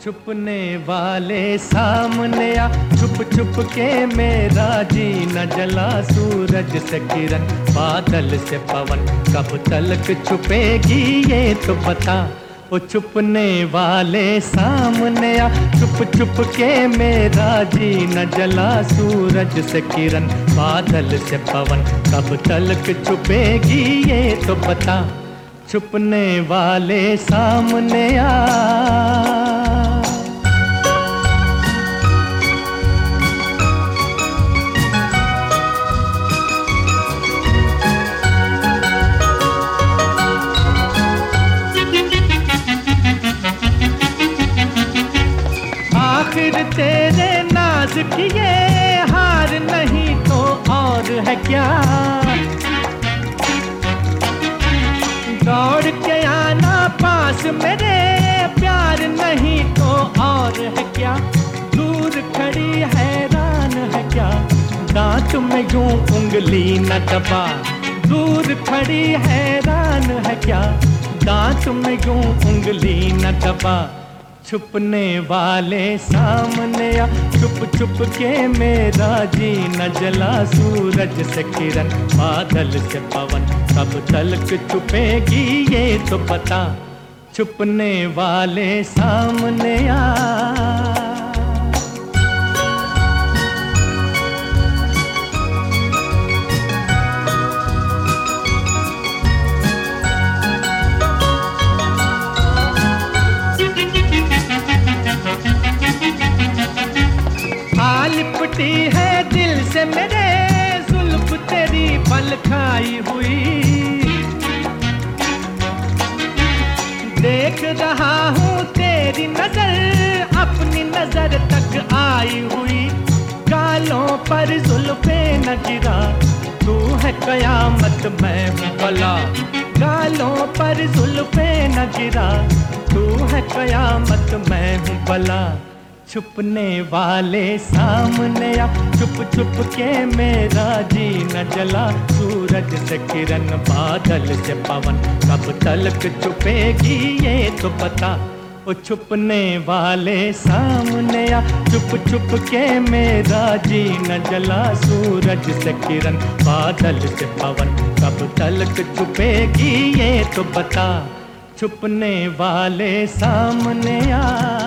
छुपने वाले सामने आ, छुप छुप के मेरा जी न जला सूरज से किरण, बादल से पवन, कब तलक छुपेगी ये तो बता। वो छुपने वाले सामने आ। चुप चुप के मेरा जी न जला सूरज से किरण, बादल से पवन। कब तलक छुपेगी ये तो पता छुपने वाले सामने आ। आखिर तेरे नाज किए हार नहीं तो और है क्या? दौड़ के आना पास मेरे, प्यार नहीं तो और है क्या? दूर खड़ी हैरान है क्या? दांत में यूँ उंगली न दबा। दूर खड़ी हैरान है क्या? दांत में यूँ उंगली न दबा। छुपने वाले सामने आ, छुप छुप के मेरा जी न जला सूरज से किरण, बादल से पवन सब तलक छुपेगी ये तो पता। छुपने वाले सामने आ आ है दिल से मेरे जुल्फ तेरी पल खाई हुई। देख रहा हूँ तेरी नज़र, अपनी नज़र तक आई हुई। गालों पर जुल्फे न गिरा, तू है कयामत मैं हूँ भला। गालों पर जुल्फे न गिरा, तू है कयामत मैं हूँ भला। छुपने वाले सामने आ। छुप छुप के मेरा जी न जला। सूरज से किरण बादल से पवन। कब तलक छुपेगी ये तो पता। ओ छुपने वाले सामने आ। छुप छुप के मेरा जी न जला। सूरज से किरण बादल से पवन। कब तलक छुपेगी ये तो बता छुपने वाले सामने आ।